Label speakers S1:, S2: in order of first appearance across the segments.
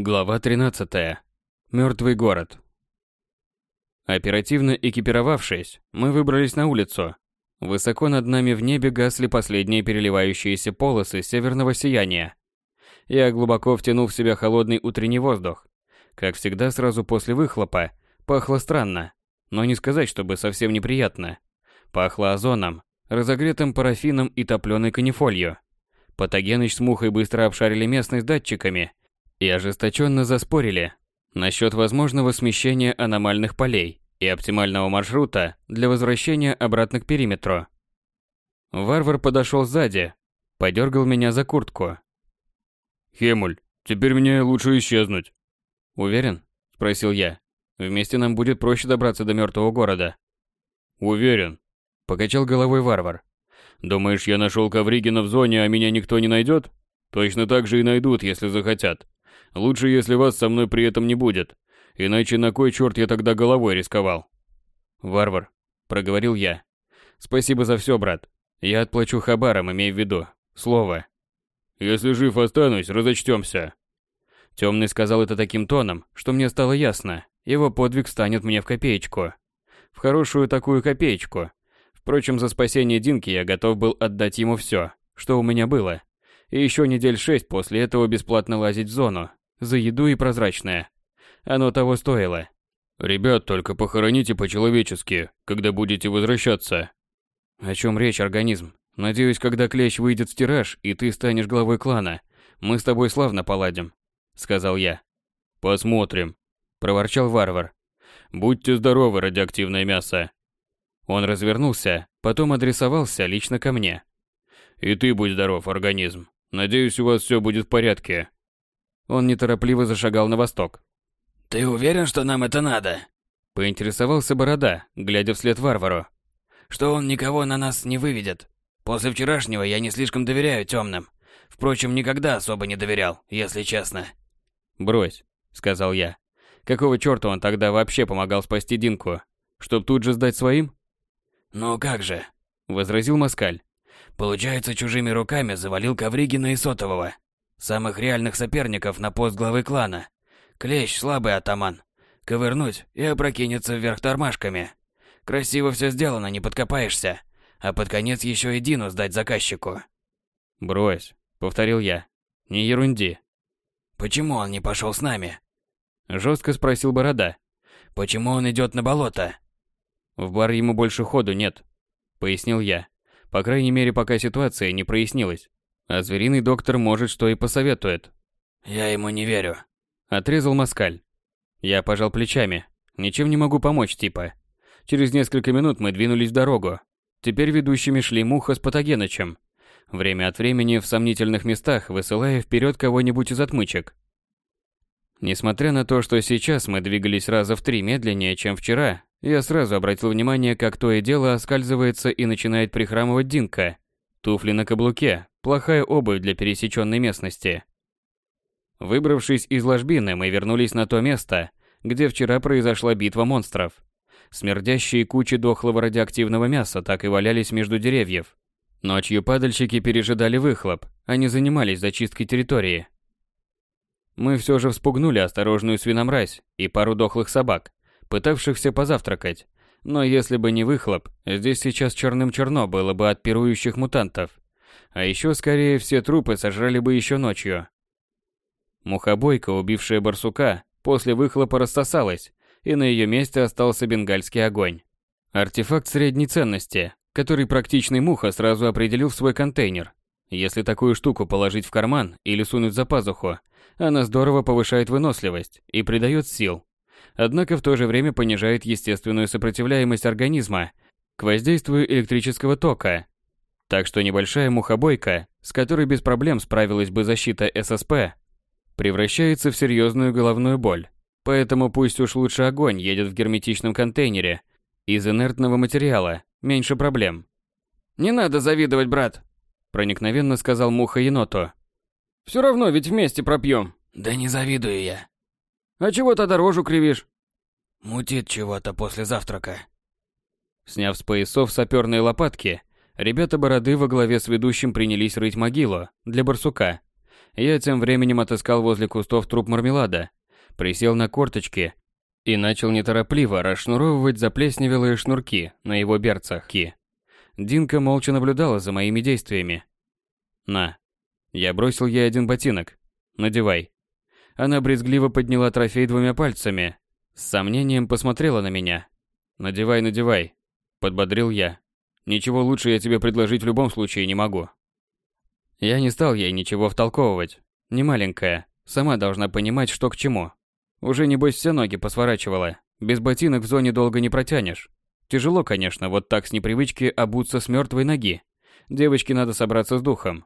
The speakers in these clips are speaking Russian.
S1: Глава 13. Мертвый город. Оперативно экипировавшись, мы выбрались на улицу. Высоко над нами в небе гасли последние переливающиеся полосы северного сияния. Я глубоко втянул в себя холодный утренний воздух. Как всегда, сразу после выхлопа пахло странно, но не сказать, чтобы совсем неприятно. Пахло озоном, разогретым парафином и топленой канифолью. Патогеныч с мухой быстро обшарили местность датчиками и ожесточенно заспорили насчет возможного смещения аномальных полей и оптимального маршрута для возвращения обратно к периметру. Варвар подошел сзади, подергал меня за куртку.
S2: «Хемуль, теперь мне лучше исчезнуть».
S1: «Уверен?» – спросил я. «Вместе нам будет проще добраться до мертвого города».
S2: «Уверен», – покачал головой варвар. «Думаешь, я нашел Ковригина в зоне, а меня никто не найдет? Точно так же и найдут, если захотят. Лучше, если вас со мной при этом не будет. Иначе на кой черт я тогда головой рисковал?
S1: Варвар, проговорил я. Спасибо за все, брат. Я отплачу хабаром, имей в виду. Слово.
S2: Если жив останусь, разочтемся.
S1: Темный сказал это таким тоном, что мне стало ясно. Его подвиг станет мне в копеечку. В хорошую такую копеечку. Впрочем, за спасение Динки я готов был отдать ему все, что у меня было. И еще недель шесть после этого бесплатно лазить в зону, за еду и прозрачное. Оно того стоило.
S2: Ребят, только похороните по-человечески, когда будете возвращаться.
S1: О чем речь, организм? Надеюсь, когда клещ выйдет в тираж, и ты станешь главой клана, мы с тобой славно поладим, сказал я.
S2: Посмотрим,
S1: проворчал варвар.
S2: Будьте здоровы, радиоактивное мясо.
S1: Он развернулся, потом адресовался лично ко мне.
S2: И ты будь здоров, организм. Надеюсь, у вас все будет в порядке.
S1: Он неторопливо зашагал на восток.
S3: «Ты уверен, что нам это надо?»
S1: Поинтересовался Борода, глядя вслед варвару.
S3: «Что он никого на нас не выведет. После вчерашнего я не слишком доверяю темным. Впрочем, никогда особо не доверял, если честно».
S1: «Брось», — сказал я. «Какого черта он тогда вообще помогал спасти Динку? Чтоб тут же сдать своим?»
S3: «Ну как же», —
S1: возразил Москаль.
S3: «Получается, чужими руками завалил Ковригина и Сотового. Самых реальных соперников на пост главы клана. Клещ слабый атаман. Ковырнуть и опрокинется вверх тормашками. Красиво все сделано, не подкопаешься. А под конец еще и Дину сдать заказчику.
S1: «Брось», — повторил я. «Не ерунди».
S3: «Почему он не пошел с нами?»
S1: Жестко спросил Борода.
S3: «Почему он идет на болото?»
S1: «В бар ему больше ходу нет», — пояснил я. По крайней мере, пока ситуация не прояснилась. А звериный доктор может что и посоветует.
S3: Я ему не верю.
S1: Отрезал Москаль. Я пожал плечами. Ничем не могу помочь, типа. Через несколько минут мы двинулись в дорогу. Теперь ведущими шли Муха с Патогенычем. Время от времени в сомнительных местах высылая вперед кого-нибудь из отмычек. Несмотря на то, что сейчас мы двигались раза в три медленнее, чем вчера, я сразу обратил внимание, как то и дело оскальзывается и начинает прихрамывать Динка. Туфли на каблуке, Плохая обувь для пересеченной местности. Выбравшись из ложбины, мы вернулись на то место, где вчера произошла битва монстров. Смердящие кучи дохлого радиоактивного мяса так и валялись между деревьев. Ночью падальщики пережидали выхлоп, они занимались зачисткой территории. Мы все же вспугнули осторожную свиномразь и пару дохлых собак, пытавшихся позавтракать. Но если бы не выхлоп, здесь сейчас черным черно было бы от пирующих мутантов. А еще, скорее, все трупы сожрали бы еще ночью. Мухобойка, убившая барсука, после выхлопа рассосалась, и на ее месте остался бенгальский огонь. Артефакт средней ценности, который практичный муха сразу определил в свой контейнер. Если такую штуку положить в карман или сунуть за пазуху, она здорово повышает выносливость и придает сил. Однако в то же время понижает естественную сопротивляемость организма к воздействию электрического тока так что небольшая мухобойка, с которой без проблем справилась бы защита ССП, превращается в серьезную головную боль. Поэтому пусть уж лучше огонь едет в герметичном контейнере из инертного материала, меньше проблем.
S4: «Не надо завидовать, брат», – проникновенно сказал муха еноту. «Все равно ведь вместе пропьем».
S3: «Да не завидую я».
S4: «А чего тогда рожу кривишь?»
S3: «Мутит чего-то после завтрака».
S1: Сняв с поясов саперные лопатки, Ребята Бороды во главе с ведущим принялись рыть могилу для барсука. Я тем временем отыскал возле кустов труп мармелада, присел на корточки и начал неторопливо расшнуровывать заплесневелые шнурки на его берцах. Динка молча наблюдала за моими действиями. «На». Я бросил ей один ботинок. «Надевай». Она брезгливо подняла трофей двумя пальцами, с сомнением посмотрела на меня. «Надевай, надевай», — подбодрил я. «Ничего лучше я тебе предложить в любом случае не могу». Я не стал ей ничего втолковывать. Не маленькая, сама должна понимать, что к чему. Уже небось все ноги посворачивала. Без ботинок в зоне долго не протянешь. Тяжело, конечно, вот так с непривычки обуться с мертвой ноги. Девочке надо собраться с духом.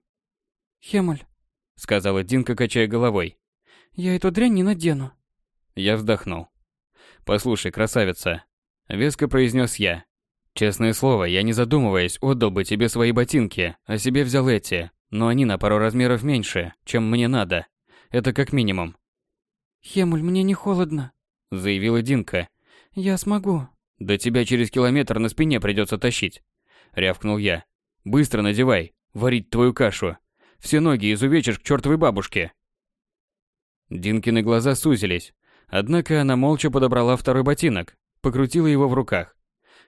S5: «Хемаль», —
S1: сказала Динка, качая головой.
S5: «Я эту дрянь не надену».
S1: Я вздохнул. «Послушай, красавица», — веско произнес я. «Честное слово, я не задумываясь отдал бы тебе свои ботинки, а себе взял эти, но они на пару размеров меньше, чем мне надо. Это как минимум.
S5: «Хемуль, мне не холодно», —
S1: заявила Динка.
S5: «Я смогу».
S1: «Да тебя через километр на спине придется тащить», — рявкнул я. «Быстро надевай, варить твою кашу. Все ноги изувечишь к чертовой бабушке». Динкины глаза сузились, однако она молча подобрала второй ботинок, покрутила его в руках.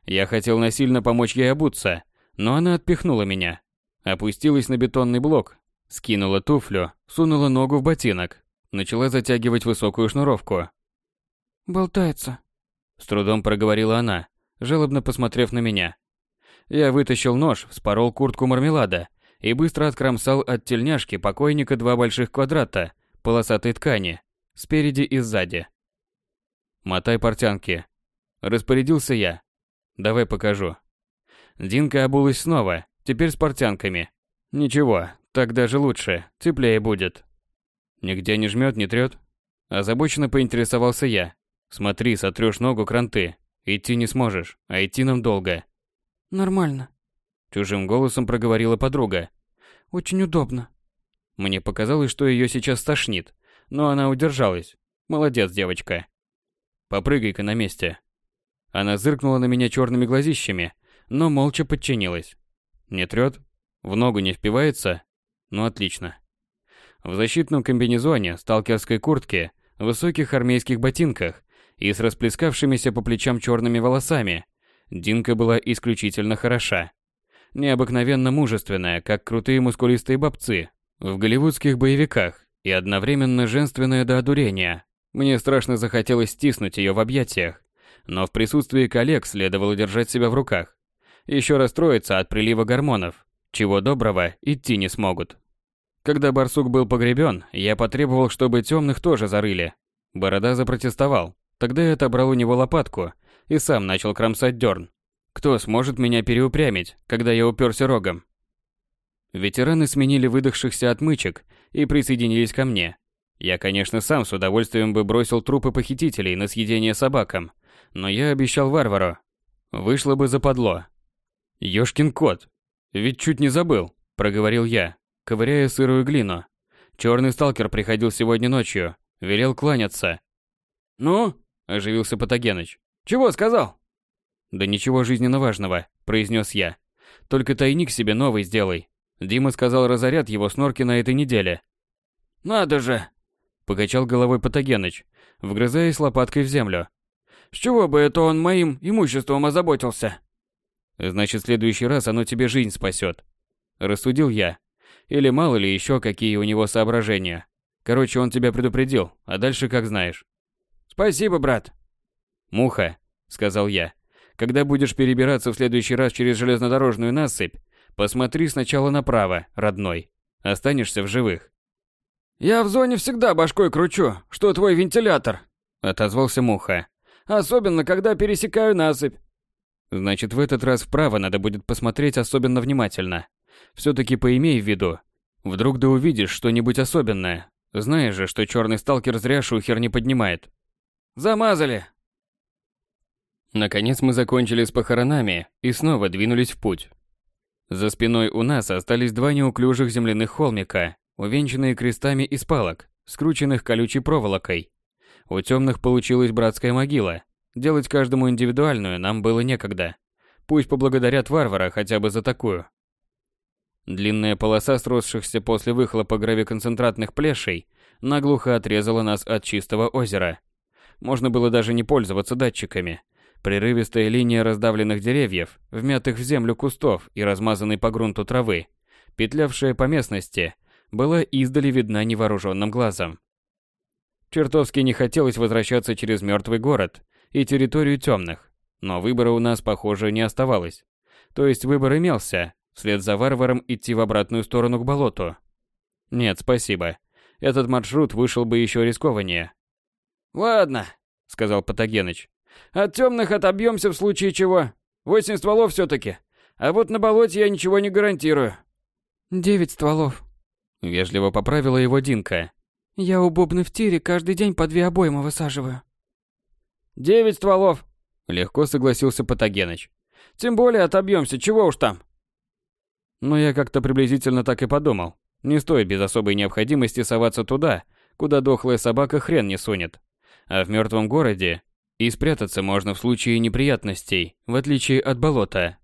S1: Я хотел насильно помочь ей обуться, но она отпихнула меня. Опустилась на бетонный блок, скинула туфлю, сунула ногу в ботинок, начала затягивать высокую шнуровку.
S5: «Болтается», —
S1: с трудом проговорила она, жалобно посмотрев на меня. Я вытащил нож, вспорол куртку мармелада и быстро откромсал от тельняшки покойника два больших квадрата полосатой ткани, спереди и сзади. «Мотай портянки», — распорядился я. «Давай покажу». Динка обулась снова, теперь с портянками. Ничего, так даже лучше, теплее будет. Нигде не жмет, не трет? Озабоченно поинтересовался я. Смотри, сотрешь ногу кранты. Идти не сможешь, а идти нам долго.
S5: Нормально.
S1: Чужим голосом проговорила подруга.
S5: Очень удобно.
S1: Мне показалось, что ее сейчас стошнит, но она удержалась. Молодец, девочка. Попрыгай-ка на месте. Она зыркнула на меня черными глазищами, но молча подчинилась. Не трет? В ногу не впивается? Ну отлично. В защитном комбинезоне, сталкерской куртке, высоких армейских ботинках и с расплескавшимися по плечам черными волосами, Динка была исключительно хороша. Необыкновенно мужественная, как крутые мускулистые бобцы в голливудских боевиках, и одновременно женственная до одурения. Мне страшно захотелось стиснуть ее в объятиях, но в присутствии коллег следовало держать себя в руках. Еще расстроиться от прилива гормонов, чего доброго идти не смогут. Когда барсук был погребен, я потребовал, чтобы темных тоже зарыли. Борода запротестовал. Тогда я отобрал у него лопатку и сам начал кромсать дерн. Кто сможет меня переупрямить, когда я уперся рогом? Ветераны сменили выдохшихся отмычек и присоединились ко мне. Я, конечно, сам с удовольствием бы бросил трупы похитителей на съедение собакам, но я обещал варвару. Вышло бы западло. Ёшкин кот. Ведь чуть не забыл, проговорил я, ковыряя сырую глину. Черный сталкер приходил сегодня ночью, велел кланяться. «Ну?» – оживился Патогеныч. «Чего сказал?» «Да ничего жизненно важного», – произнес я. «Только тайник себе новый сделай. Дима сказал разорят его снорки на этой неделе».
S3: «Надо же!»
S1: – покачал головой Патогеныч, вгрызаясь лопаткой в землю.
S3: «С чего бы это он моим имуществом озаботился?»
S1: «Значит, в следующий раз оно тебе жизнь спасет», – рассудил я, или мало ли еще какие у него соображения. Короче, он тебя предупредил, а дальше как знаешь.
S3: Спасибо, брат.
S1: Муха, сказал я. Когда будешь перебираться в следующий раз через железнодорожную насыпь, посмотри сначала направо, родной. Останешься в живых.
S3: Я в зоне всегда башкой кручу, что твой вентилятор, отозвался Муха. Особенно, когда пересекаю насыпь.
S1: Значит, в этот раз вправо надо будет посмотреть особенно внимательно. Все-таки поимей в виду. Вдруг да увидишь что-нибудь особенное. Знаешь же, что черный сталкер зря шухер не поднимает.
S3: Замазали.
S1: Наконец мы закончили с похоронами и снова двинулись в путь. За спиной у нас остались два неуклюжих земляных холмика, увенчанные крестами из палок, скрученных колючей проволокой. У темных получилась братская могила. Делать каждому индивидуальную нам было некогда. Пусть поблагодарят варвара хотя бы за такую. Длинная полоса сросшихся после выхлопа гравиконцентратных плешей наглухо отрезала нас от чистого озера. Можно было даже не пользоваться датчиками. Прерывистая линия раздавленных деревьев, вмятых в землю кустов и размазанной по грунту травы, петлявшая по местности, была издали видна невооруженным глазом. Чертовски не хотелось возвращаться через мертвый город и территорию темных, но выбора у нас, похоже, не оставалось. То есть выбор имелся, вслед за варваром идти в обратную сторону к болоту. Нет, спасибо. Этот маршрут вышел бы еще рискованнее.
S4: «Ладно», — сказал Патогеныч. «От темных отобьемся в случае чего. Восемь стволов все-таки. А вот на болоте я ничего не гарантирую».
S5: «Девять стволов», —
S1: вежливо поправила его Динка.
S5: «Я у Бубны в тире каждый день по две обоймы высаживаю».
S4: «Девять стволов», —
S1: легко согласился Патогеныч.
S4: «Тем более отобьемся, чего уж там».
S1: Но я как-то приблизительно так и подумал. Не стоит без особой необходимости соваться туда, куда дохлая собака хрен не сунет. А в мертвом городе и спрятаться можно в случае неприятностей, в отличие от болота.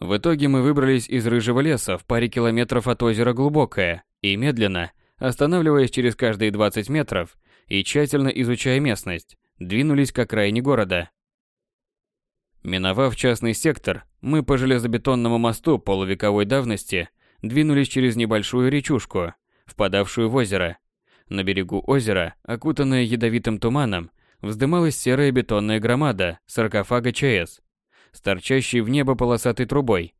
S1: В итоге мы выбрались из рыжего леса в паре километров от озера Глубокое и медленно, останавливаясь через каждые 20 метров и тщательно изучая местность, двинулись к окраине города. Миновав частный сектор, мы по железобетонному мосту полувековой давности двинулись через небольшую речушку, впадавшую в озеро. На берегу озера, окутанная ядовитым туманом, вздымалась серая бетонная громада саркофага ЧС, с торчащей в небо полосатой трубой,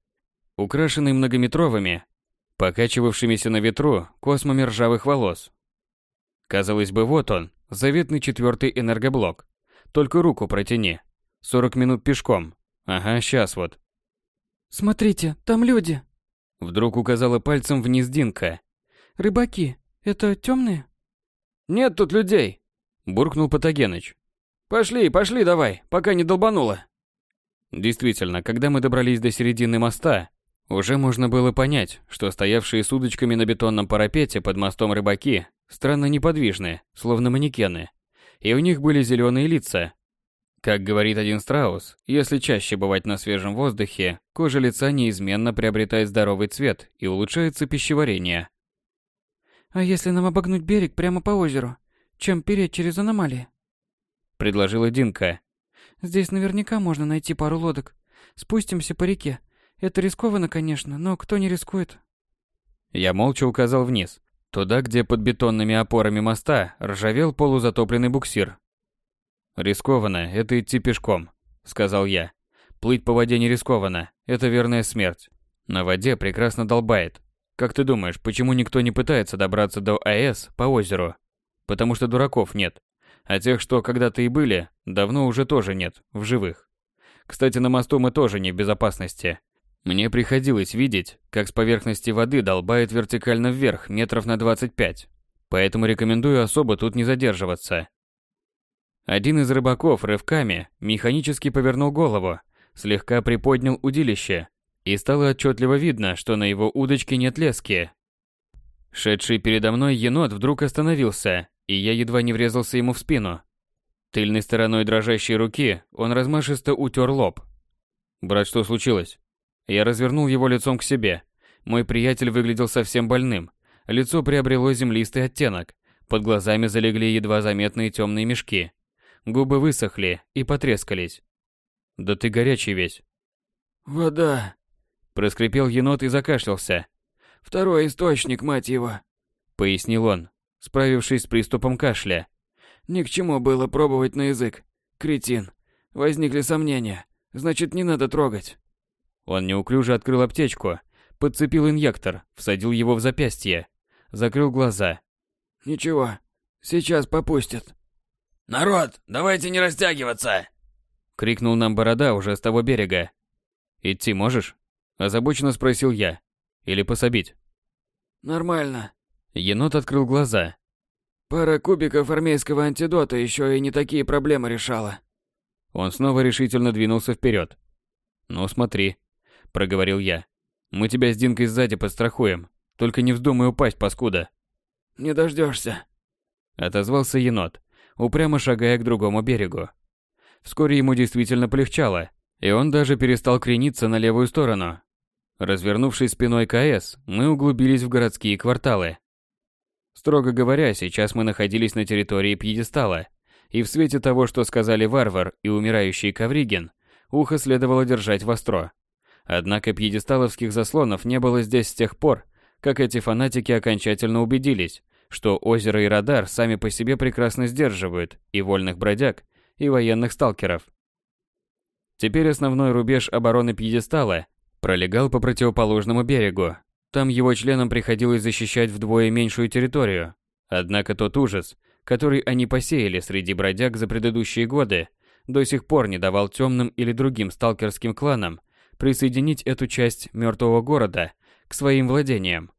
S1: украшенной многометровыми, покачивавшимися на ветру космами ржавых волос. Казалось бы, вот он, заветный четвертый энергоблок. Только руку протяни. 40 минут пешком. Ага, сейчас вот.
S5: «Смотрите, там люди!»
S1: Вдруг указала пальцем вниз Динка.
S5: «Рыбаки, это темные?»
S4: «Нет тут людей!»
S1: Буркнул Патогеныч.
S4: «Пошли, пошли давай, пока не долбануло!»
S1: Действительно, когда мы добрались до середины моста, уже можно было понять, что стоявшие с удочками на бетонном парапете под мостом рыбаки странно неподвижны, словно манекены. И у них были зеленые лица, как говорит один страус, если чаще бывать на свежем воздухе, кожа лица неизменно приобретает здоровый цвет и улучшается пищеварение.
S5: «А если нам обогнуть берег прямо по озеру, чем переть через аномалии?»
S1: Предложила Динка.
S5: «Здесь наверняка можно найти пару лодок. Спустимся по реке. Это рискованно, конечно, но кто не рискует?»
S1: Я молча указал вниз, туда, где под бетонными опорами моста ржавел полузатопленный буксир, «Рискованно – это идти пешком», – сказал я. «Плыть по воде не рискованно, это верная смерть. На воде прекрасно долбает. Как ты думаешь, почему никто не пытается добраться до АЭС по озеру? Потому что дураков нет. А тех, что когда-то и были, давно уже тоже нет, в живых. Кстати, на мосту мы тоже не в безопасности. Мне приходилось видеть, как с поверхности воды долбает вертикально вверх метров на 25. Поэтому рекомендую особо тут не задерживаться. Один из рыбаков рывками механически повернул голову, слегка приподнял удилище, и стало отчетливо видно, что на его удочке нет лески. Шедший передо мной енот вдруг остановился, и я едва не врезался ему в спину. Тыльной стороной дрожащей руки он размашисто утер лоб. «Брат, что случилось?» Я развернул его лицом к себе. Мой приятель выглядел совсем больным. Лицо приобрело землистый оттенок. Под глазами залегли едва заметные темные мешки. Губы высохли и потрескались. Да ты горячий весь.
S4: Вода.
S1: Проскрипел енот и закашлялся.
S4: Второй источник, мать его.
S1: Пояснил он, справившись с приступом кашля.
S4: Ни к чему было пробовать на язык. Кретин. Возникли сомнения. Значит, не надо трогать.
S1: Он неуклюже открыл аптечку, подцепил инъектор, всадил его в запястье, закрыл глаза.
S4: Ничего, сейчас попустят.
S3: «Народ, давайте не растягиваться!»
S1: Крикнул нам Борода уже с того берега. «Идти можешь?» Озабоченно спросил я. «Или пособить?»
S4: «Нормально».
S1: Енот открыл глаза.
S4: «Пара кубиков армейского антидота еще и не такие проблемы решала».
S1: Он снова решительно двинулся вперед. «Ну смотри», — проговорил я. «Мы тебя с Динкой сзади подстрахуем. Только не вздумай упасть, паскуда».
S4: «Не дождешься», —
S1: отозвался енот упрямо шагая к другому берегу. Вскоре ему действительно полегчало, и он даже перестал крениться на левую сторону. Развернувшись спиной к АЭС, мы углубились в городские кварталы. Строго говоря, сейчас мы находились на территории пьедестала, и в свете того, что сказали варвар и умирающий Ковригин, ухо следовало держать востро. Однако пьедесталовских заслонов не было здесь с тех пор, как эти фанатики окончательно убедились, что озеро и радар сами по себе прекрасно сдерживают и вольных бродяг, и военных сталкеров. Теперь основной рубеж обороны пьедестала пролегал по противоположному берегу. Там его членам приходилось защищать вдвое меньшую территорию. Однако тот ужас, который они посеяли среди бродяг за предыдущие годы, до сих пор не давал темным или другим сталкерским кланам присоединить эту часть мертвого города к своим владениям.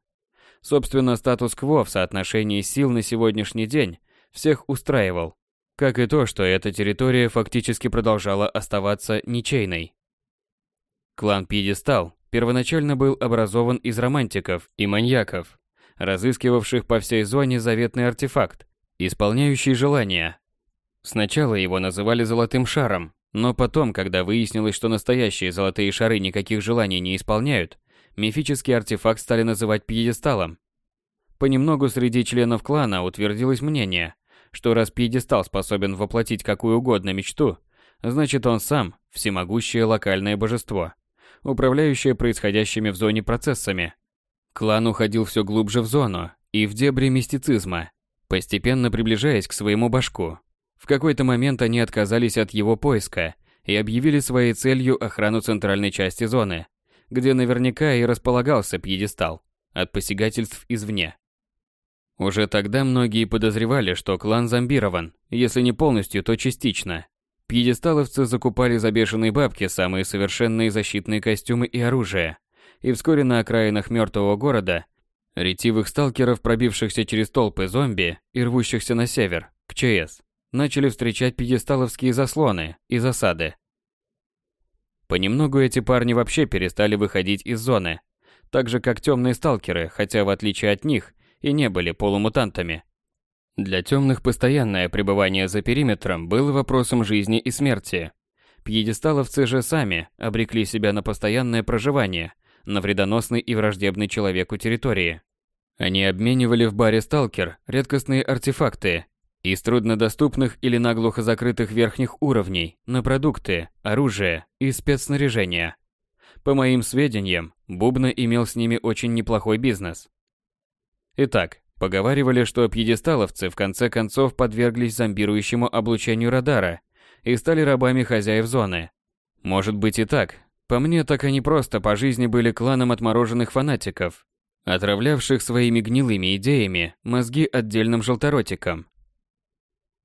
S1: Собственно, статус-кво в соотношении сил на сегодняшний день всех устраивал, как и то, что эта территория фактически продолжала оставаться ничейной. Клан Пьедестал первоначально был образован из романтиков и маньяков, разыскивавших по всей зоне заветный артефакт, исполняющий желания. Сначала его называли «золотым шаром», но потом, когда выяснилось, что настоящие золотые шары никаких желаний не исполняют, мифический артефакт стали называть пьедесталом. Понемногу среди членов клана утвердилось мнение, что раз пьедестал способен воплотить какую угодно мечту, значит он сам – всемогущее локальное божество, управляющее происходящими в зоне процессами. Клан уходил все глубже в зону и в дебри мистицизма, постепенно приближаясь к своему башку. В какой-то момент они отказались от его поиска и объявили своей целью охрану центральной части зоны, где наверняка и располагался пьедестал от посягательств извне. Уже тогда многие подозревали, что клан зомбирован, если не полностью, то частично. Пьедесталовцы закупали за бешеные бабки самые совершенные защитные костюмы и оружие, и вскоре на окраинах мертвого города ретивых сталкеров, пробившихся через толпы зомби и рвущихся на север, к ЧС, начали встречать пьедесталовские заслоны и засады. Понемногу эти парни вообще перестали выходить из зоны, так же как темные сталкеры, хотя в отличие от них и не были полумутантами. Для темных постоянное пребывание за периметром было вопросом жизни и смерти. Пьедесталовцы же сами обрекли себя на постоянное проживание на вредоносной и враждебной человеку территории. Они обменивали в баре «Сталкер» редкостные артефакты из труднодоступных или наглухо закрытых верхних уровней на продукты, оружие и спецснаряжение. По моим сведениям, Бубна имел с ними очень неплохой бизнес. Итак, поговаривали, что пьедесталовцы в конце концов подверглись зомбирующему облучению радара и стали рабами хозяев зоны. Может быть и так. По мне, так они просто по жизни были кланом отмороженных фанатиков, отравлявших своими гнилыми идеями мозги отдельным желторотикам.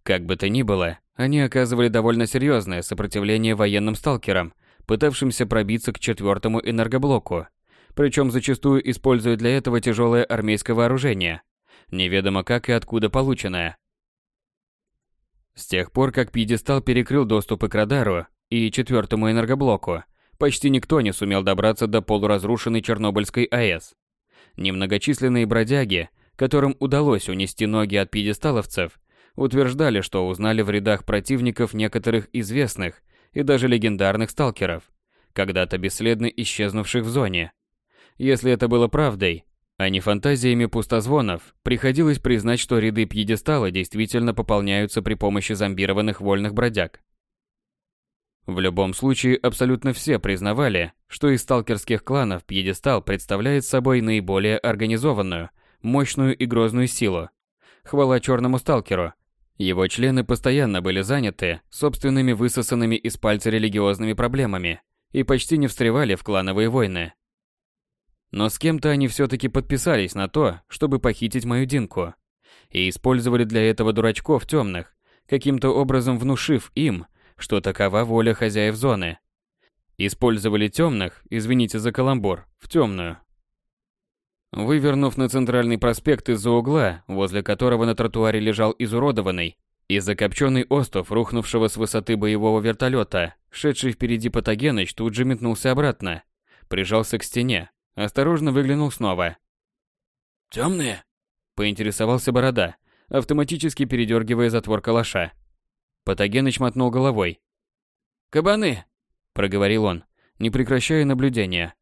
S1: Как бы то ни было, они оказывали довольно серьезное сопротивление военным сталкерам, пытавшимся пробиться к четвертому энергоблоку причем зачастую используя для этого тяжелое армейское вооружение, неведомо как и откуда полученное. С тех пор, как пьедестал перекрыл доступы к радару и четвертому энергоблоку, почти никто не сумел добраться до полуразрушенной Чернобыльской АЭС. Немногочисленные бродяги, которым удалось унести ноги от пьедесталовцев, утверждали, что узнали в рядах противников некоторых известных и даже легендарных сталкеров, когда-то бесследно исчезнувших в зоне. Если это было правдой, а не фантазиями пустозвонов, приходилось признать, что ряды пьедестала действительно пополняются при помощи зомбированных вольных бродяг. В любом случае, абсолютно все признавали, что из сталкерских кланов пьедестал представляет собой наиболее организованную, мощную и грозную силу. Хвала черному сталкеру. Его члены постоянно были заняты собственными высосанными из пальца религиозными проблемами и почти не встревали в клановые войны. Но с кем-то они все-таки подписались на то, чтобы похитить мою Динку. И использовали для этого дурачков темных, каким-то образом внушив им, что такова воля хозяев зоны. Использовали темных, извините за каламбур, в темную. Вывернув на центральный проспект из-за угла, возле которого на тротуаре лежал изуродованный и закопченный остов рухнувшего с высоты боевого вертолета, шедший впереди Патогеныч тут же метнулся обратно, прижался к стене, Осторожно выглянул снова.
S3: «Темные?»
S1: – поинтересовался Борода, автоматически передергивая затвор калаша. Патогеныч мотнул головой.
S4: «Кабаны!»
S1: – проговорил он, не прекращая наблюдения.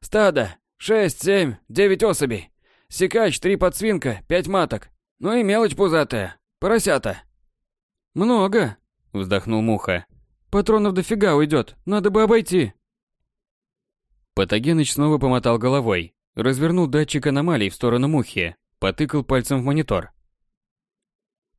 S4: Стадо. Шесть, семь, девять особей. Секач, три подсвинка, пять маток. Ну и мелочь пузатая. Поросята.
S5: Много, вздохнул Муха. Патронов дофига уйдет, надо бы обойти.
S1: Патогеныч снова помотал головой, развернул датчик аномалий в сторону Мухи, потыкал пальцем в монитор.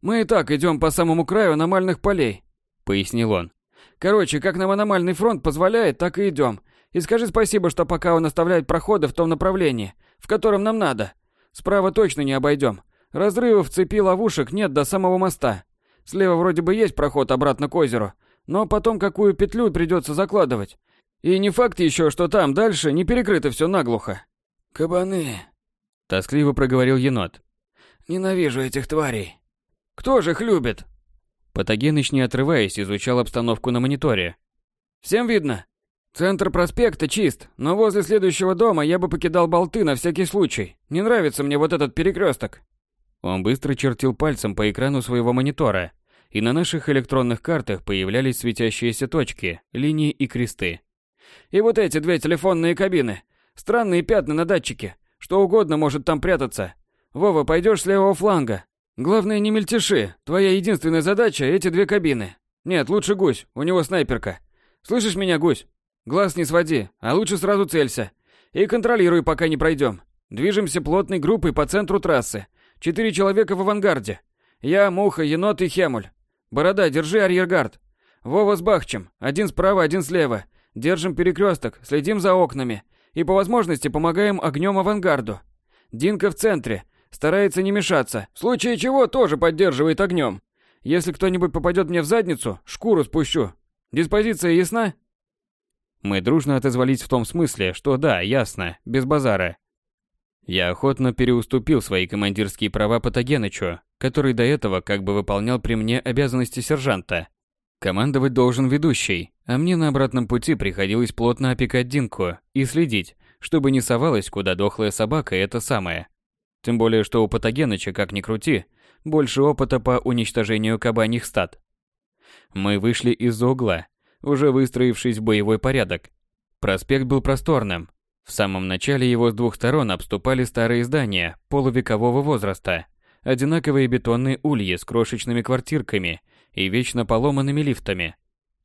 S4: «Мы и так идем по самому краю аномальных полей», — пояснил он. «Короче, как нам аномальный фронт позволяет, так и идем. И скажи спасибо, что пока он оставляет проходы в том направлении, в котором нам надо. Справа точно не обойдем. Разрывов цепи ловушек нет до самого моста. Слева вроде бы есть проход обратно к озеру, но потом какую петлю придется закладывать. И не факт еще, что там дальше не перекрыто все наглухо.
S3: Кабаны.
S1: Тоскливо проговорил енот.
S3: Ненавижу этих тварей.
S4: Кто же их любит?
S1: Патогеныч, не отрываясь, изучал обстановку на мониторе.
S4: Всем видно? Центр проспекта чист, но возле следующего дома я бы покидал болты на всякий случай. Не нравится мне вот этот перекресток.
S1: Он быстро чертил пальцем по экрану своего монитора, и на наших электронных картах появлялись светящиеся точки, линии и кресты.
S4: И вот эти две телефонные кабины. Странные пятна на датчике. Что угодно может там прятаться. Вова, пойдешь с левого фланга. Главное, не мельтеши. Твоя единственная задача — эти две кабины. Нет, лучше гусь, у него снайперка. Слышишь меня, гусь? Глаз не своди, а лучше сразу целься. И контролируй, пока не пройдем. Движемся плотной группой по центру трассы. Четыре человека в авангарде. Я, Муха, Енот и Хемуль. Борода, держи арьергард. Вова с Бахчем. Один справа, один слева. Держим перекресток, следим за окнами. И по возможности помогаем огнем авангарду. Динка в центре. Старается не мешаться. В случае чего тоже поддерживает огнем. Если кто-нибудь попадет мне в задницу, шкуру спущу. Диспозиция ясна?
S1: Мы дружно отозвались в том смысле, что да, ясно, без базара. Я охотно переуступил свои командирские права Патогенычу, который до этого как бы выполнял при мне обязанности сержанта. Командовать должен ведущий, а мне на обратном пути приходилось плотно опекать Динку и следить, чтобы не совалась куда дохлая собака это самое. Тем более, что у Патогеныча, как ни крути, больше опыта по уничтожению кабаньих стад. Мы вышли из-за угла, уже выстроившись в боевой порядок. Проспект был просторным, в самом начале его с двух сторон обступали старые здания полувекового возраста, одинаковые бетонные ульи с крошечными квартирками и вечно поломанными лифтами.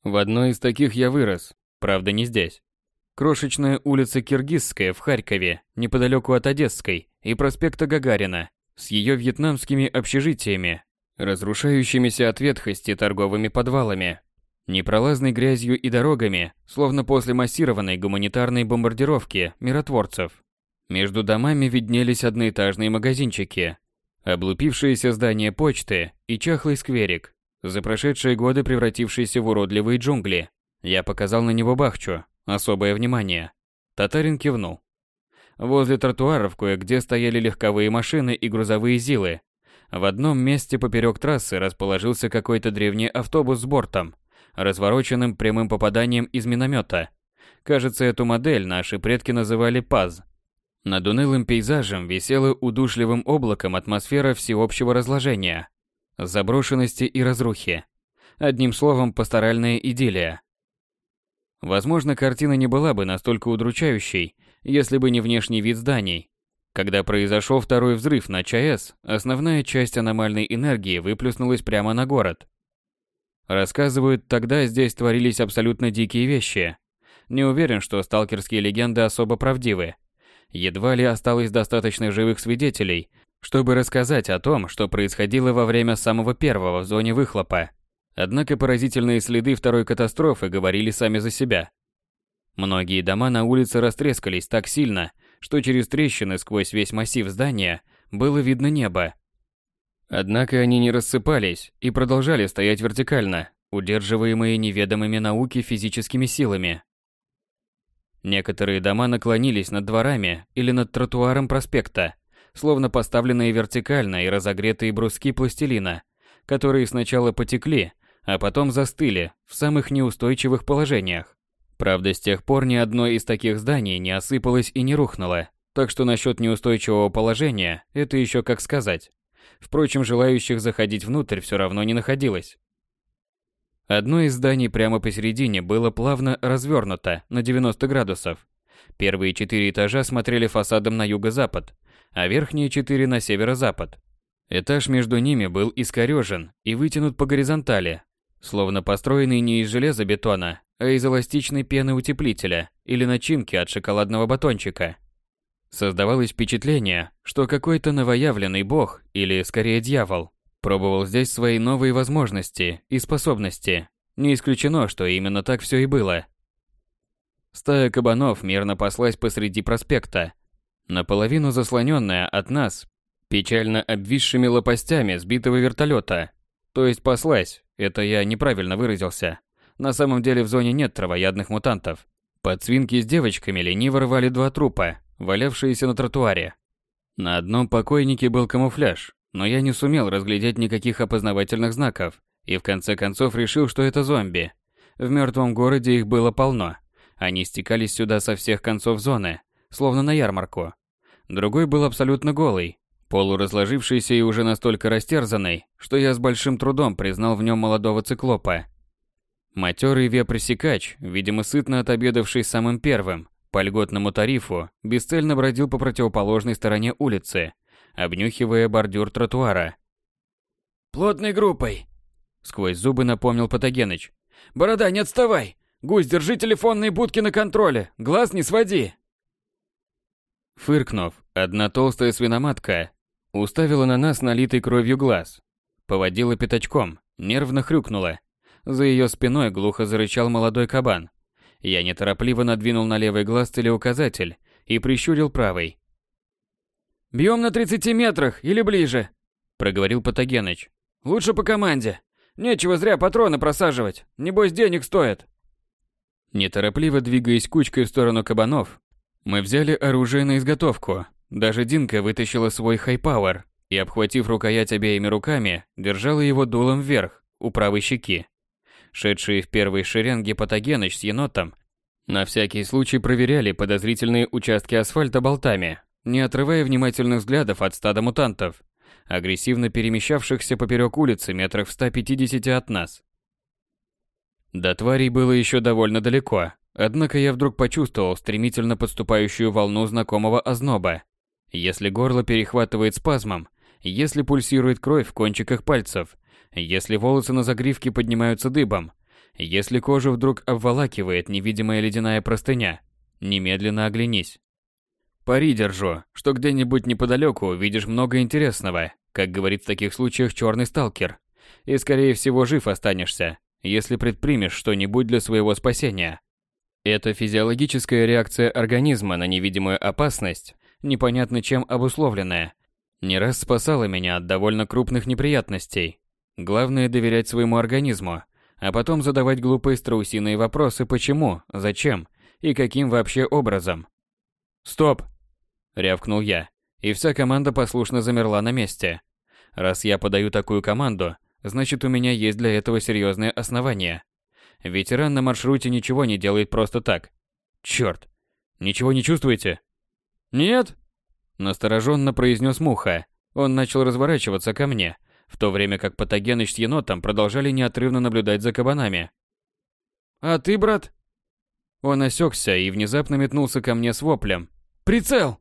S1: В одной из таких я вырос, правда не здесь. Крошечная улица Киргизская в Харькове, неподалеку от Одесской, и проспекта Гагарина, с ее вьетнамскими общежитиями, разрушающимися от ветхости торговыми подвалами, непролазной грязью и дорогами, словно после массированной гуманитарной бомбардировки миротворцев. Между домами виднелись одноэтажные магазинчики, облупившиеся здания почты и чахлый скверик, за прошедшие годы превратившиеся в уродливые джунгли. Я показал на него Бахчу, особое внимание. Татарин кивнул. Возле тротуаров кое-где стояли легковые машины и грузовые зилы. В одном месте поперек трассы расположился какой-то древний автобус с бортом, развороченным прямым попаданием из миномета. Кажется, эту модель наши предки называли ПАЗ. Над унылым пейзажем висела удушливым облаком атмосфера всеобщего разложения, заброшенности и разрухи. Одним словом, пасторальная идиллия. Возможно, картина не была бы настолько удручающей, если бы не внешний вид зданий. Когда произошел второй взрыв на ЧАЭС, основная часть аномальной энергии выплеснулась прямо на город. Рассказывают, тогда здесь творились абсолютно дикие вещи. Не уверен, что сталкерские легенды особо правдивы. Едва ли осталось достаточно живых свидетелей, чтобы рассказать о том, что происходило во время самого первого в зоне выхлопа. Однако поразительные следы второй катастрофы говорили сами за себя. Многие дома на улице растрескались так сильно, что через трещины сквозь весь массив здания было видно небо, Однако они не рассыпались и продолжали стоять вертикально, удерживаемые неведомыми науке физическими силами. Некоторые дома наклонились над дворами или над тротуаром проспекта, словно поставленные вертикально и разогретые бруски пластилина, которые сначала потекли, а потом застыли в самых неустойчивых положениях. Правда, с тех пор ни одно из таких зданий не осыпалось и не рухнуло, так что насчет неустойчивого положения это еще как сказать. Впрочем, желающих заходить внутрь все равно не находилось. Одно из зданий прямо посередине было плавно развернуто на 90 градусов. Первые четыре этажа смотрели фасадом на юго-запад, а верхние четыре на северо-запад. Этаж между ними был искорёжен и вытянут по горизонтали, словно построенный не из железобетона, а из эластичной пены утеплителя или начинки от шоколадного батончика. Создавалось впечатление, что какой-то новоявленный бог, или скорее дьявол, пробовал здесь свои новые возможности и способности. Не исключено, что именно так все и было. Стая кабанов мирно паслась посреди проспекта, наполовину заслоненная от нас печально обвисшими лопастями сбитого вертолета. То есть паслась, это я неправильно выразился. На самом деле в зоне нет травоядных мутантов. Подсвинки с девочками лениво рвали два трупа, валявшиеся на тротуаре. На одном покойнике был камуфляж, но я не сумел разглядеть никаких опознавательных знаков и в конце концов решил, что это зомби. В мертвом городе их было полно. Они стекались сюда со всех концов зоны, словно на ярмарку. Другой был абсолютно голый, полуразложившийся и уже настолько растерзанный, что я с большим трудом признал в нем молодого циклопа. Матерый вепрь-сикач, видимо сытно отобедавший самым первым, по льготному тарифу, бесцельно бродил по противоположной стороне улицы, обнюхивая бордюр тротуара.
S4: «Плотной группой!» Сквозь зубы напомнил Патогеныч. «Борода, не отставай! Гусь, держи телефонные будки на контроле, глаз не своди!»
S1: Фыркнув, одна толстая свиноматка уставила на нас налитый кровью глаз. Поводила пятачком, нервно хрюкнула. За ее спиной глухо зарычал молодой кабан. Я неторопливо надвинул на левый глаз целеуказатель и прищурил правый.
S4: «Бьем на 30 метрах или ближе», — проговорил Патогеныч. «Лучше по команде. Нечего зря патроны просаживать. Небось, денег стоит».
S1: Неторопливо двигаясь кучкой в сторону кабанов, мы взяли оружие на изготовку. Даже Динка вытащила свой хайпауэр и, обхватив рукоять обеими руками, держала его дулом вверх, у правой щеки. Шедшие в первой шеренге Патогеныч с енотом на всякий случай проверяли подозрительные участки асфальта болтами, не отрывая внимательных взглядов от стада мутантов, агрессивно перемещавшихся поперек улицы метрах в 150 от нас. До тварей было еще довольно далеко, однако я вдруг почувствовал стремительно подступающую волну знакомого озноба. Если горло перехватывает спазмом, если пульсирует кровь в кончиках пальцев, если волосы на загривке поднимаются дыбом, если кожу вдруг обволакивает невидимая ледяная простыня, немедленно оглянись. Пари держу, что где-нибудь неподалеку увидишь много интересного, как говорит в таких случаях черный сталкер, и скорее всего жив останешься, если предпримешь что-нибудь для своего спасения. Это физиологическая реакция организма на невидимую опасность, непонятно чем обусловленная, не раз спасала меня от довольно крупных неприятностей. Главное доверять своему организму, а потом задавать глупые страусиные вопросы почему, зачем и каким вообще образом. «Стоп!» – рявкнул я, и вся команда послушно замерла на месте. Раз я подаю такую команду, значит у меня есть для этого серьезные основания. Ветеран на маршруте ничего не делает просто так. Черт! Ничего не чувствуете?
S4: Нет?
S1: Настороженно произнес Муха. Он начал разворачиваться ко мне, в то время как Патогеныч с енотом продолжали неотрывно наблюдать за кабанами.
S4: «А ты, брат?»
S1: Он осекся и внезапно метнулся ко мне с воплем.
S4: «Прицел!»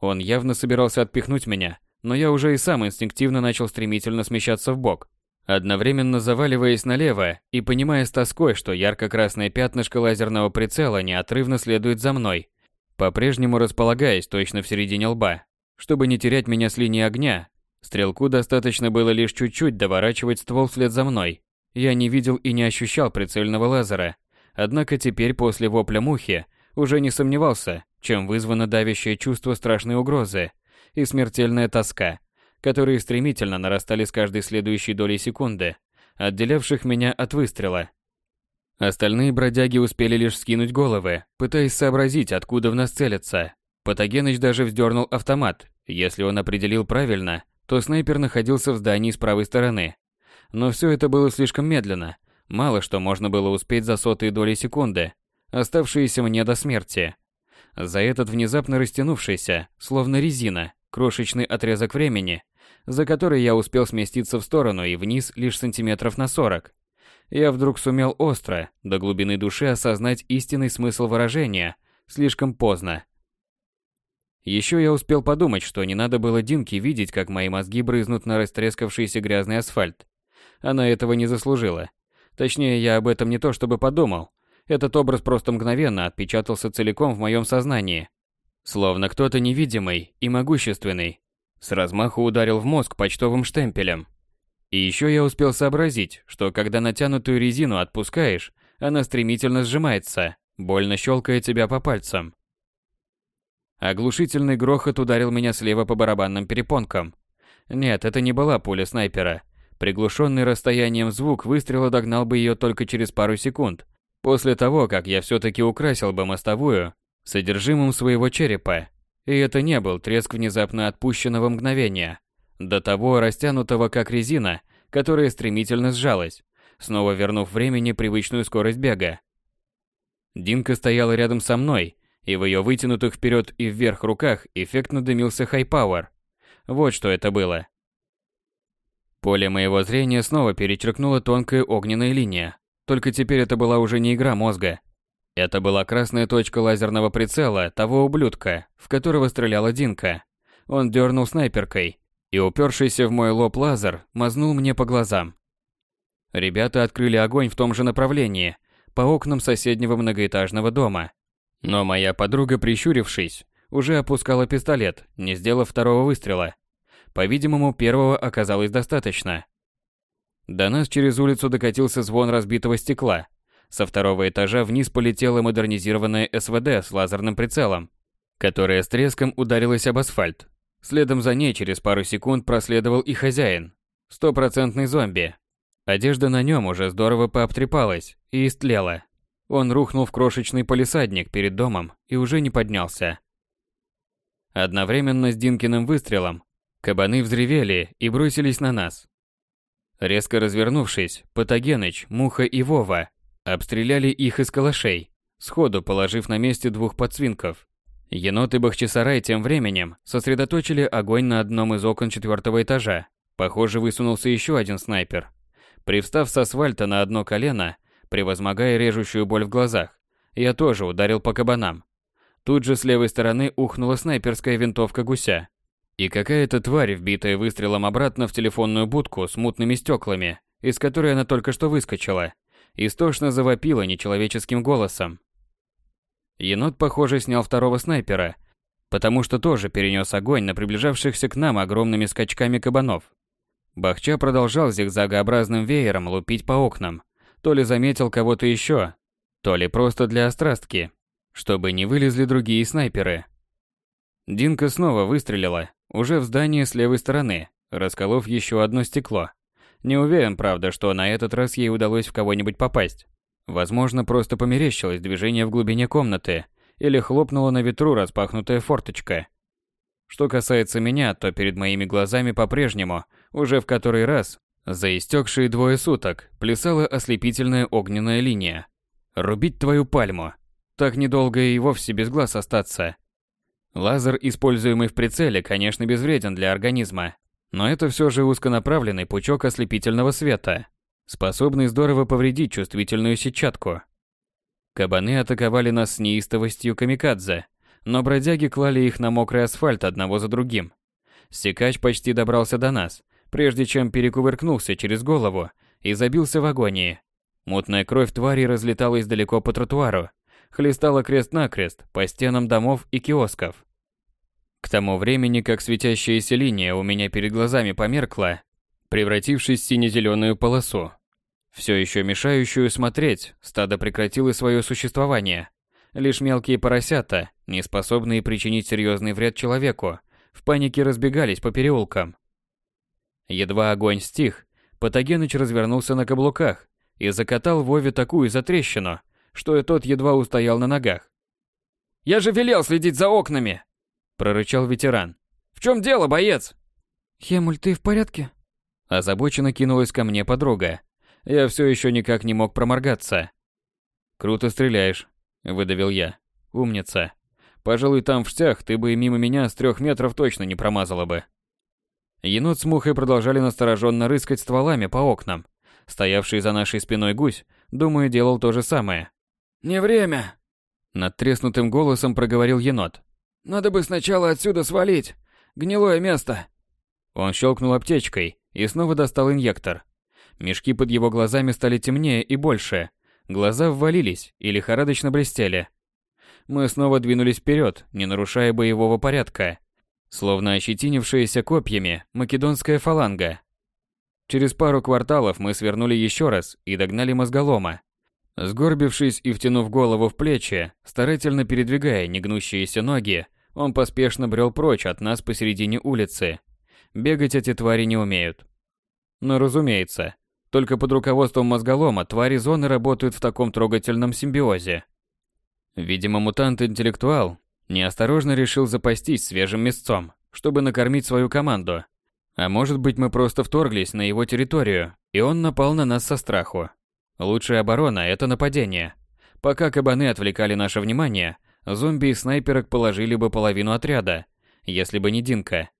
S1: Он явно собирался отпихнуть меня, но я уже и сам инстинктивно начал стремительно смещаться в бок, одновременно заваливаясь налево и понимая с тоской, что ярко-красное пятнышко лазерного прицела неотрывно следует за мной, по-прежнему располагаясь точно в середине лба. Чтобы не терять меня с линии огня, стрелку достаточно было лишь чуть-чуть доворачивать ствол вслед за мной. Я не видел и не ощущал прицельного лазера, однако теперь после вопля мухи уже не сомневался, чем вызвано давящее чувство страшной угрозы и смертельная тоска, которые стремительно нарастали с каждой следующей долей секунды, отделявших меня от выстрела. Остальные бродяги успели лишь скинуть головы, пытаясь сообразить, откуда в нас целятся. Патогеныч даже вздернул автомат. Если он определил правильно, то снайпер находился в здании с правой стороны. Но все это было слишком медленно. Мало что можно было успеть за сотые доли секунды, оставшиеся мне до смерти. За этот внезапно растянувшийся, словно резина, крошечный отрезок времени, за который я успел сместиться в сторону и вниз лишь сантиметров на сорок, я вдруг сумел остро, до глубины души осознать истинный смысл выражения Слишком поздно. Еще я успел подумать, что не надо было Динке видеть, как мои мозги брызнут на растрескавшийся грязный асфальт. Она этого не заслужила. Точнее, я об этом не то чтобы подумал. Этот образ просто мгновенно отпечатался целиком в моем сознании. Словно кто-то невидимый и могущественный с размаху ударил в мозг почтовым штемпелем. И еще я успел сообразить, что когда натянутую резину отпускаешь, она стремительно сжимается, больно щелкая тебя по пальцам. Оглушительный грохот ударил меня слева по барабанным перепонкам. Нет, это не была пуля снайпера. Приглушенный расстоянием звук выстрела догнал бы ее только через пару секунд, после того, как я все-таки украсил бы мостовую содержимым своего черепа. И это не был треск внезапно отпущенного мгновения, до того растянутого как резина, которая стремительно сжалась, снова вернув времени привычную скорость бега. Динка стояла рядом со мной, и в ее вытянутых вперед и вверх руках эффектно дымился хайпауэр. Вот что это было. Поле моего зрения снова перечеркнула тонкая огненная линия. Только теперь это была уже не игра мозга. Это была красная точка лазерного прицела того ублюдка, в которого стреляла Динка. Он дернул снайперкой, и упершийся в мой лоб лазер мазнул мне по глазам. Ребята открыли огонь в том же направлении, по окнам соседнего многоэтажного дома. Но моя подруга, прищурившись, уже опускала пистолет, не сделав второго выстрела. По-видимому, первого оказалось достаточно. До нас через улицу докатился звон разбитого стекла. Со второго этажа вниз полетела модернизированная СВД с лазерным прицелом, которая с треском ударилась об асфальт. Следом за ней через пару секунд проследовал и хозяин. Стопроцентный зомби. Одежда на нем уже здорово пообтрепалась и истлела. Он рухнул в крошечный полисадник перед домом и уже не поднялся. Одновременно с Динкиным выстрелом кабаны взревели и бросились на нас. Резко развернувшись, Патогеныч, Муха и Вова обстреляли их из калашей, сходу положив на месте двух подсвинков. Енот и Бахчисарай тем временем сосредоточили огонь на одном из окон четвертого этажа. Похоже, высунулся еще один снайпер. Привстав с асфальта на одно колено, превозмогая режущую боль в глазах. Я тоже ударил по кабанам. Тут же с левой стороны ухнула снайперская винтовка гуся. И какая-то тварь, вбитая выстрелом обратно в телефонную будку с мутными стеклами, из которой она только что выскочила, истошно завопила нечеловеческим голосом. Енот, похоже, снял второго снайпера, потому что тоже перенес огонь на приближавшихся к нам огромными скачками кабанов. Бахча продолжал зигзагообразным веером лупить по окнам, то ли заметил кого-то еще, то ли просто для острастки, чтобы не вылезли другие снайперы. Динка снова выстрелила, уже в здание с левой стороны, расколов еще одно стекло. Не уверен, правда, что на этот раз ей удалось в кого-нибудь попасть. Возможно, просто померещилось движение в глубине комнаты или хлопнула на ветру распахнутая форточка. Что касается меня, то перед моими глазами по-прежнему, уже в который раз, за истекшие двое суток плясала ослепительная огненная линия. Рубить твою пальму. Так недолго и вовсе без глаз остаться. Лазер, используемый в прицеле, конечно, безвреден для организма, но это все же узконаправленный пучок ослепительного света, способный здорово повредить чувствительную сетчатку. Кабаны атаковали нас с неистовостью камикадзе, но бродяги клали их на мокрый асфальт одного за другим. Секач почти добрался до нас, прежде чем перекувыркнулся через голову и забился в агонии. Мутная кровь твари разлеталась далеко по тротуару, хлестала крест-накрест по стенам домов и киосков. К тому времени, как светящаяся линия у меня перед глазами померкла, превратившись в сине-зеленую полосу, все еще мешающую смотреть, стадо прекратило свое существование. Лишь мелкие поросята, не способные причинить серьезный вред человеку, в панике разбегались по переулкам. Едва огонь стих, Патогеныч развернулся на каблуках и закатал Вове такую затрещину, что и тот едва устоял на ногах. «Я же велел следить за окнами!» – прорычал ветеран. «В чем дело, боец?»
S5: «Хемуль, ты в порядке?»
S1: Озабоченно кинулась ко мне подруга. Я все еще никак не мог проморгаться. «Круто стреляешь», – выдавил я. «Умница. Пожалуй, там в штях ты бы мимо меня с трех метров точно не промазала бы». Енот с Мухой продолжали настороженно рыскать стволами по окнам. Стоявший за нашей спиной гусь, думаю, делал то же самое.
S4: «Не время!»
S1: Над треснутым голосом проговорил енот.
S4: Надо бы сначала отсюда свалить. Гнилое место.
S1: Он щелкнул аптечкой и снова достал инъектор. Мешки под его глазами стали темнее и больше. Глаза ввалились и лихорадочно блестели. Мы снова двинулись вперед, не нарушая боевого порядка. Словно ощетинившаяся копьями македонская фаланга. Через пару кварталов мы свернули еще раз и догнали мозголома. Сгорбившись и втянув голову в плечи, старательно передвигая негнущиеся ноги, он поспешно брел прочь от нас посередине улицы. Бегать эти твари не умеют. Но разумеется, только под руководством мозголома твари зоны работают в таком трогательном симбиозе. Видимо, мутант-интеллектуал неосторожно решил запастись свежим мясцом, чтобы накормить свою команду. А может быть, мы просто вторглись на его территорию, и он напал на нас со страху. Лучшая оборона – это нападение. Пока кабаны отвлекали наше внимание, зомби и снайперок положили бы половину отряда, если бы не Динка.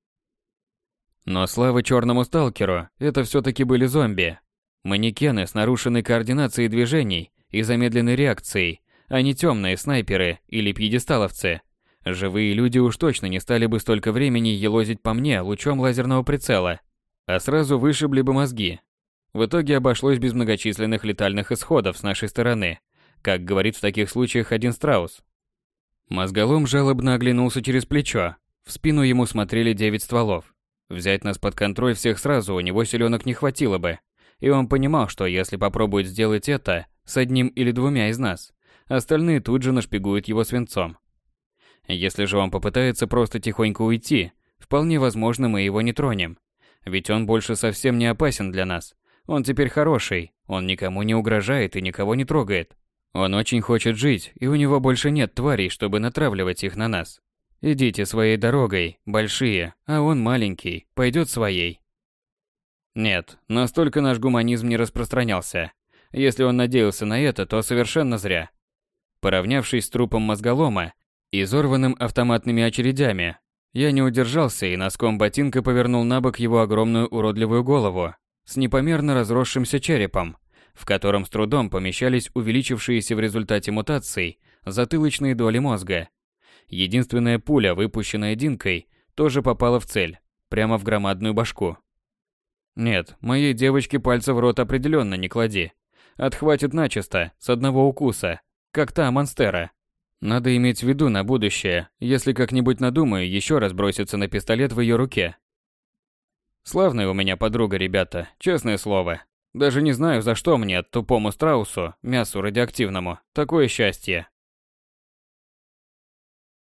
S1: Но слава черному сталкеру, это все-таки были зомби. Манекены с нарушенной координацией движений и замедленной реакцией, а не темные снайперы или пьедесталовцы. Живые люди уж точно не стали бы столько времени елозить по мне лучом лазерного прицела, а сразу вышибли бы мозги, в итоге обошлось без многочисленных летальных исходов с нашей стороны, как говорит в таких случаях один страус. Мозголом жалобно оглянулся через плечо. В спину ему смотрели девять стволов. Взять нас под контроль всех сразу у него силенок не хватило бы. И он понимал, что если попробует сделать это с одним или двумя из нас, остальные тут же нашпигуют его свинцом. Если же он попытается просто тихонько уйти, вполне возможно мы его не тронем. Ведь он больше совсем не опасен для нас. Он теперь хороший, он никому не угрожает и никого не трогает. Он очень хочет жить, и у него больше нет тварей, чтобы натравливать их на нас. Идите своей дорогой, большие, а он маленький, пойдет своей. Нет, настолько наш гуманизм не распространялся. Если он надеялся на это, то совершенно зря. Поравнявшись с трупом мозголома, изорванным автоматными очередями, я не удержался и носком ботинка повернул на бок его огромную уродливую голову, с непомерно разросшимся черепом, в котором с трудом помещались увеличившиеся в результате мутаций затылочные доли мозга. Единственная пуля, выпущенная Динкой, тоже попала в цель, прямо в громадную башку. Нет, моей девочке пальца в рот определенно не клади. Отхватит начисто, с одного укуса, как та монстера. Надо иметь в виду на будущее, если как-нибудь надумаю еще раз броситься на пистолет в ее руке. Славная у меня подруга, ребята, честное слово. Даже не знаю, за что мне, тупому страусу, мясу радиоактивному, такое счастье.